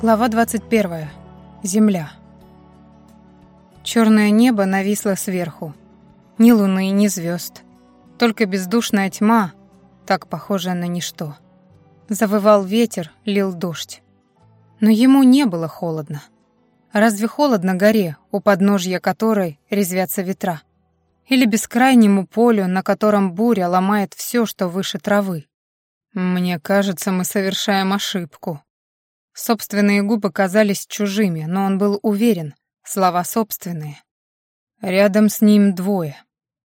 Глава 21. Земля. Черное небо нависло сверху. Ни луны, ни звезд. Только бездушная тьма, так похожая на ничто. Завывал ветер, лил дождь. Но ему не было холодно. Разве холодно горе, у подножья которой резвятся ветра? Или бескрайнему полю, на котором буря ломает все, что выше травы? Мне кажется, мы совершаем ошибку, Собственные губы казались чужими, но он был уверен, слова собственные. Рядом с ним двое.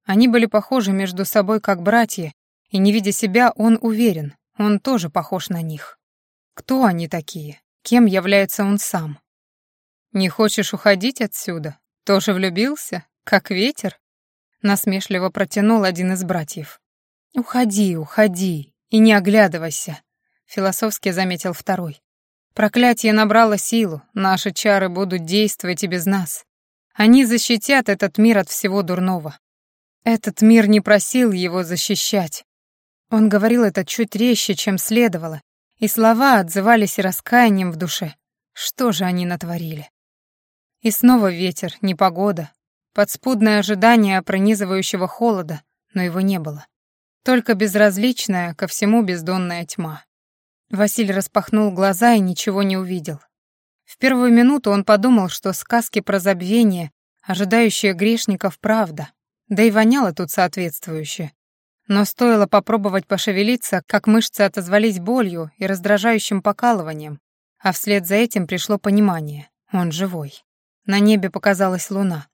Они были похожи между собой как братья, и, не видя себя, он уверен, он тоже похож на них. Кто они такие? Кем является он сам? «Не хочешь уходить отсюда? Тоже влюбился? Как ветер?» Насмешливо протянул один из братьев. «Уходи, уходи, и не оглядывайся», — философски заметил второй. Проклятие набрало силу, наши чары будут действовать и без нас. Они защитят этот мир от всего дурного. Этот мир не просил его защищать. Он говорил это чуть резче, чем следовало, и слова отзывались раскаянием в душе. Что же они натворили? И снова ветер, непогода, подспудное ожидание пронизывающего холода, но его не было. Только безразличная ко всему бездонная тьма. Василий распахнул глаза и ничего не увидел. В первую минуту он подумал, что сказки про забвение, ожидающие грешников, правда, да и воняло тут соответствующее. Но стоило попробовать пошевелиться, как мышцы отозвались болью и раздражающим покалыванием, а вслед за этим пришло понимание — он живой. На небе показалась луна.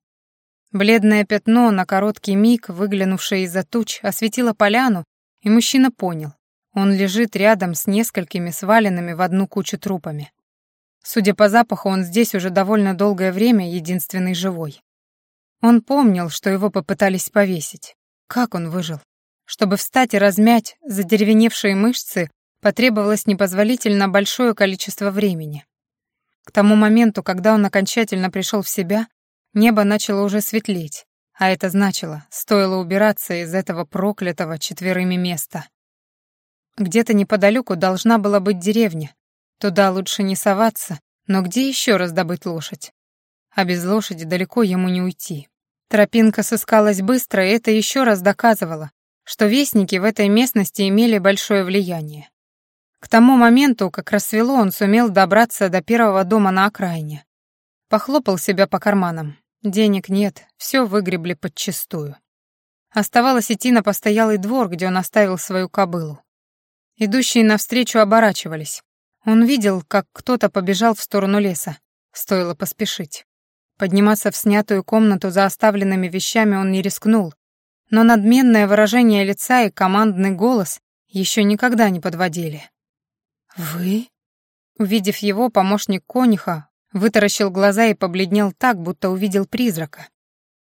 Бледное пятно на короткий миг, выглянувшее из-за туч, осветило поляну, и мужчина понял он лежит рядом с несколькими сваленными в одну кучу трупами. Судя по запаху, он здесь уже довольно долгое время единственный живой. Он помнил, что его попытались повесить. Как он выжил? Чтобы встать и размять задеревеневшие мышцы, потребовалось непозволительно большое количество времени. К тому моменту, когда он окончательно пришел в себя, небо начало уже светлеть, а это значило, стоило убираться из этого проклятого четверыми места. Где-то неподалеку должна была быть деревня. Туда лучше не соваться, но где еще раздобыть лошадь? А без лошади далеко ему не уйти. Тропинка сыскалась быстро, и это еще раз доказывало, что вестники в этой местности имели большое влияние. К тому моменту, как рассвело, он сумел добраться до первого дома на окраине. Похлопал себя по карманам. Денег нет, все выгребли подчистую. Оставалось идти на постоялый двор, где он оставил свою кобылу. Идущие навстречу оборачивались. Он видел, как кто-то побежал в сторону леса. Стоило поспешить. Подниматься в снятую комнату за оставленными вещами он не рискнул, но надменное выражение лица и командный голос еще никогда не подводили. «Вы?» Увидев его, помощник конюха вытаращил глаза и побледнел так, будто увидел призрака.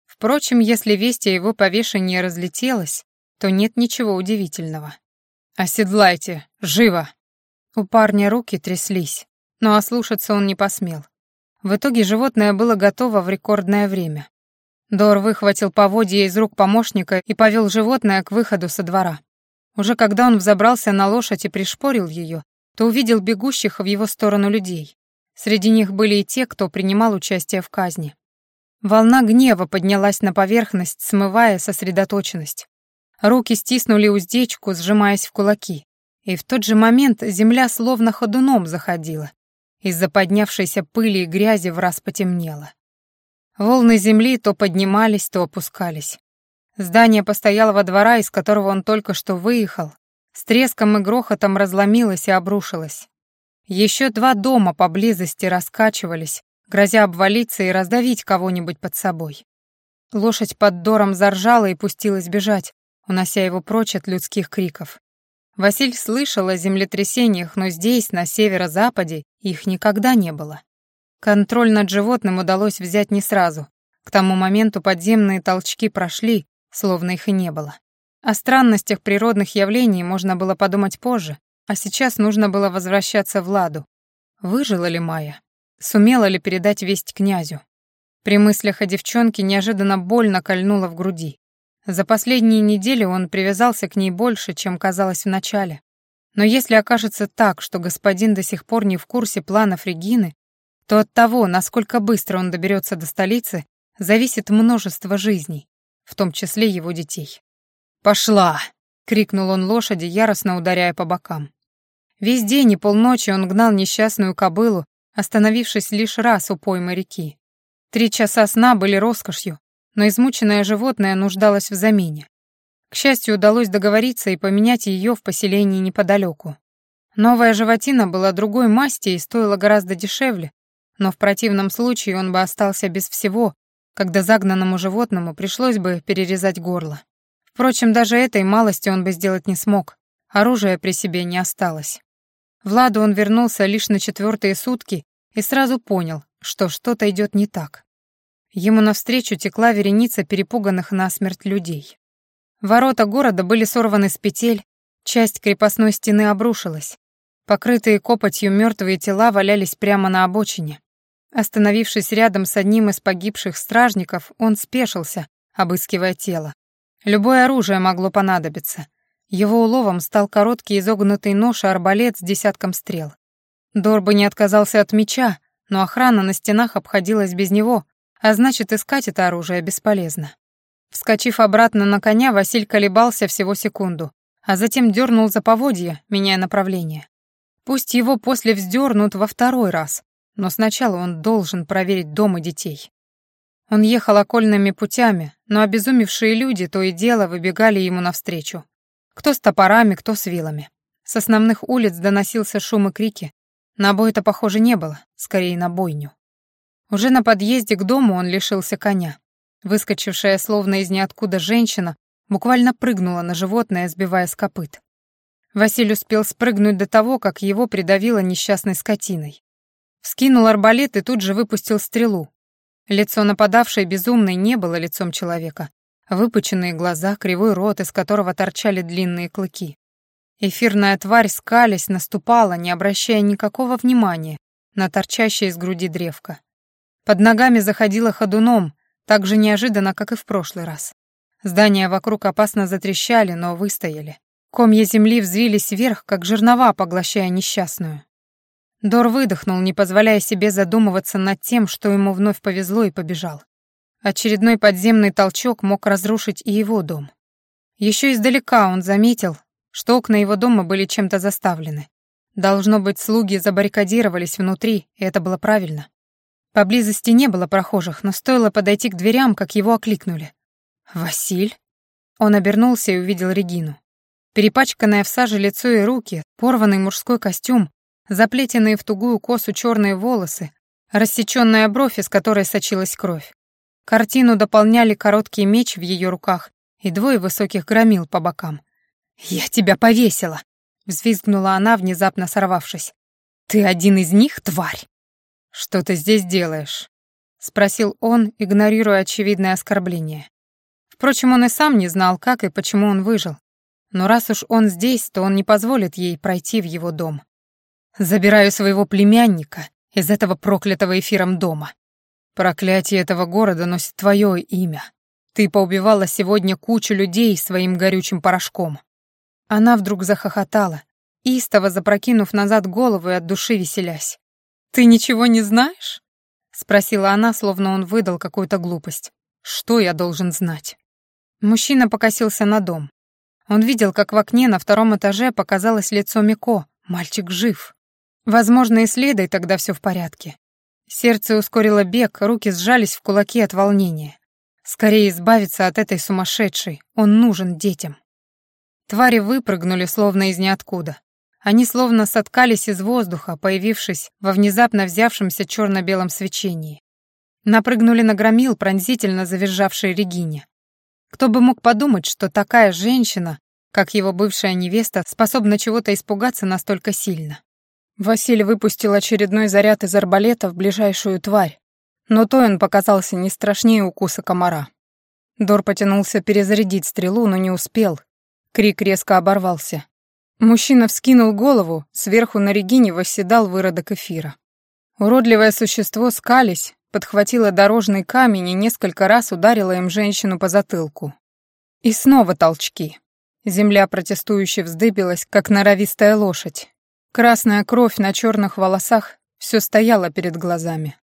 Впрочем, если весть о его повешении разлетелась, то нет ничего удивительного. «Оседлайте! Живо!» У парня руки тряслись, но ослушаться он не посмел. В итоге животное было готово в рекордное время. Дор выхватил поводья из рук помощника и повел животное к выходу со двора. Уже когда он взобрался на лошадь и пришпорил ее, то увидел бегущих в его сторону людей. Среди них были и те, кто принимал участие в казни. Волна гнева поднялась на поверхность, смывая сосредоточенность. Руки стиснули уздечку, сжимаясь в кулаки. И в тот же момент земля словно ходуном заходила. Из-за поднявшейся пыли и грязи в раз потемнело. Волны земли то поднимались, то опускались. Здание постоялого двора, из которого он только что выехал, с треском и грохотом разломилось и обрушилось. Еще два дома поблизости раскачивались, грозя обвалиться и раздавить кого-нибудь под собой. Лошадь под дором заржала и пустилась бежать, унося его прочь от людских криков. Василь слышал о землетрясениях, но здесь, на северо-западе, их никогда не было. Контроль над животным удалось взять не сразу. К тому моменту подземные толчки прошли, словно их и не было. О странностях природных явлений можно было подумать позже, а сейчас нужно было возвращаться в Ладу. Выжила ли Майя? Сумела ли передать весть князю? При мыслях о девчонке неожиданно больно кольнуло в груди. За последние недели он привязался к ней больше, чем казалось вначале. Но если окажется так, что господин до сих пор не в курсе планов Регины, то от того, насколько быстро он доберется до столицы, зависит множество жизней, в том числе его детей. «Пошла!» — крикнул он лошади, яростно ударяя по бокам. Весь день и полночи он гнал несчастную кобылу, остановившись лишь раз у поймы реки. Три часа сна были роскошью, но измученное животное нуждалось в замене. К счастью, удалось договориться и поменять ее в поселении неподалеку. Новая животина была другой масти и стоила гораздо дешевле, но в противном случае он бы остался без всего, когда загнанному животному пришлось бы перерезать горло. Впрочем, даже этой малости он бы сделать не смог, оружия при себе не осталось. Владу он вернулся лишь на четвертые сутки и сразу понял, что что-то идет не так. Ему навстречу текла вереница перепуганных насмерть людей. Ворота города были сорваны с петель, часть крепостной стены обрушилась. Покрытые копотью мертвые тела валялись прямо на обочине. Остановившись рядом с одним из погибших стражников, он спешился, обыскивая тело. Любое оружие могло понадобиться. Его уловом стал короткий изогнутый нож и арбалет с десятком стрел. Дорбы не отказался от меча, но охрана на стенах обходилась без него, а значит, искать это оружие бесполезно. Вскочив обратно на коня, Василь колебался всего секунду, а затем дернул за поводья, меняя направление. Пусть его после вздернут во второй раз, но сначала он должен проверить дом и детей. Он ехал окольными путями, но обезумевшие люди то и дело выбегали ему навстречу. Кто с топорами, кто с вилами. С основных улиц доносился шум и крики. На бой это похоже не было, скорее на бойню. Уже на подъезде к дому он лишился коня. Выскочившая словно из ниоткуда женщина буквально прыгнула на животное, сбивая с копыт. Василий успел спрыгнуть до того, как его придавило несчастной скотиной. Вскинул арбалет и тут же выпустил стрелу, Лицо нападавшей безумной не было лицом человека. Выпученные глаза, кривой рот, из которого торчали длинные клыки. Эфирная тварь, скалясь, наступала, не обращая никакого внимания на торчащее из груди древко. Под ногами заходила ходуном, так же неожиданно, как и в прошлый раз. Здания вокруг опасно затрещали, но выстояли. Комья земли взвились вверх, как жернова, поглощая несчастную. Дор выдохнул, не позволяя себе задумываться над тем, что ему вновь повезло и побежал. Очередной подземный толчок мог разрушить и его дом. Еще издалека он заметил, что окна его дома были чем-то заставлены. Должно быть, слуги забаррикадировались внутри, и это было правильно. Поблизости не было прохожих, но стоило подойти к дверям, как его окликнули. «Василь?» Он обернулся и увидел Регину. Перепачканное в саже лицо и руки, порванный мужской костюм, заплетенные в тугую косу черные волосы, рассеченная бровь, из которой сочилась кровь. Картину дополняли короткий меч в ее руках и двое высоких громил по бокам. «Я тебя повесила!» — взвизгнула она, внезапно сорвавшись. «Ты один из них, тварь!» «Что ты здесь делаешь?» — спросил он, игнорируя очевидное оскорбление. Впрочем, он и сам не знал, как и почему он выжил. Но раз уж он здесь, то он не позволит ей пройти в его дом. Забираю своего племянника из этого проклятого эфиром дома. Проклятие этого города носит твое имя. Ты поубивала сегодня кучу людей своим горючим порошком». Она вдруг захохотала, истово запрокинув назад голову и от души веселясь. «Ты ничего не знаешь?» — спросила она, словно он выдал какую-то глупость. «Что я должен знать?» Мужчина покосился на дом. Он видел, как в окне на втором этаже показалось лицо Мико. Мальчик жив. Возможно, и следой тогда все в порядке. Сердце ускорило бег, руки сжались в кулаки от волнения. Скорее избавиться от этой сумасшедшей, он нужен детям. Твари выпрыгнули словно из ниоткуда. Они словно соткались из воздуха, появившись во внезапно взявшемся черно-белом свечении. Напрыгнули на громил, пронзительно завизжавшей Регине. Кто бы мог подумать, что такая женщина, как его бывшая невеста, способна чего-то испугаться настолько сильно. Василий выпустил очередной заряд из арбалета в ближайшую тварь, но то он показался не страшнее укуса комара. Дор потянулся перезарядить стрелу, но не успел. Крик резко оборвался. Мужчина вскинул голову, сверху на Регине восседал выродок эфира. Уродливое существо скались, подхватило дорожный камень и несколько раз ударило им женщину по затылку. И снова толчки. Земля протестующе вздыбилась, как норовистая лошадь. Красная кровь на черных волосах все стояла перед глазами.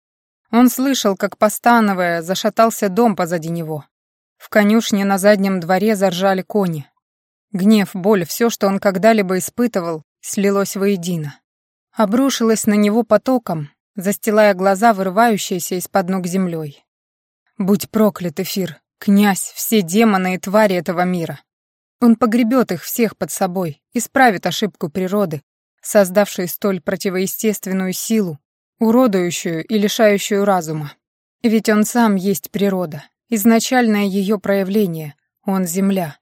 Он слышал, как, постановая, зашатался дом позади него. В конюшне на заднем дворе заржали кони. Гнев, боль, все, что он когда-либо испытывал, слилось воедино. Обрушилось на него потоком, застилая глаза, вырывающиеся из-под ног землей. «Будь проклят, Эфир, князь, все демоны и твари этого мира!» Он погребет их всех под собой, исправит ошибку природы, создавшей столь противоестественную силу, уродующую и лишающую разума. Ведь он сам есть природа, изначальное ее проявление, он — земля.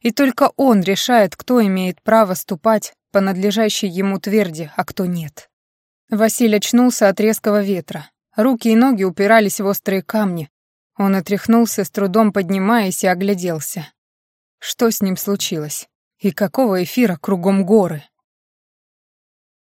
И только он решает, кто имеет право ступать по надлежащей ему тверди, а кто нет. Василий очнулся от резкого ветра. Руки и ноги упирались в острые камни. Он отряхнулся, с трудом поднимаясь, и огляделся. Что с ним случилось? И какого эфира кругом горы?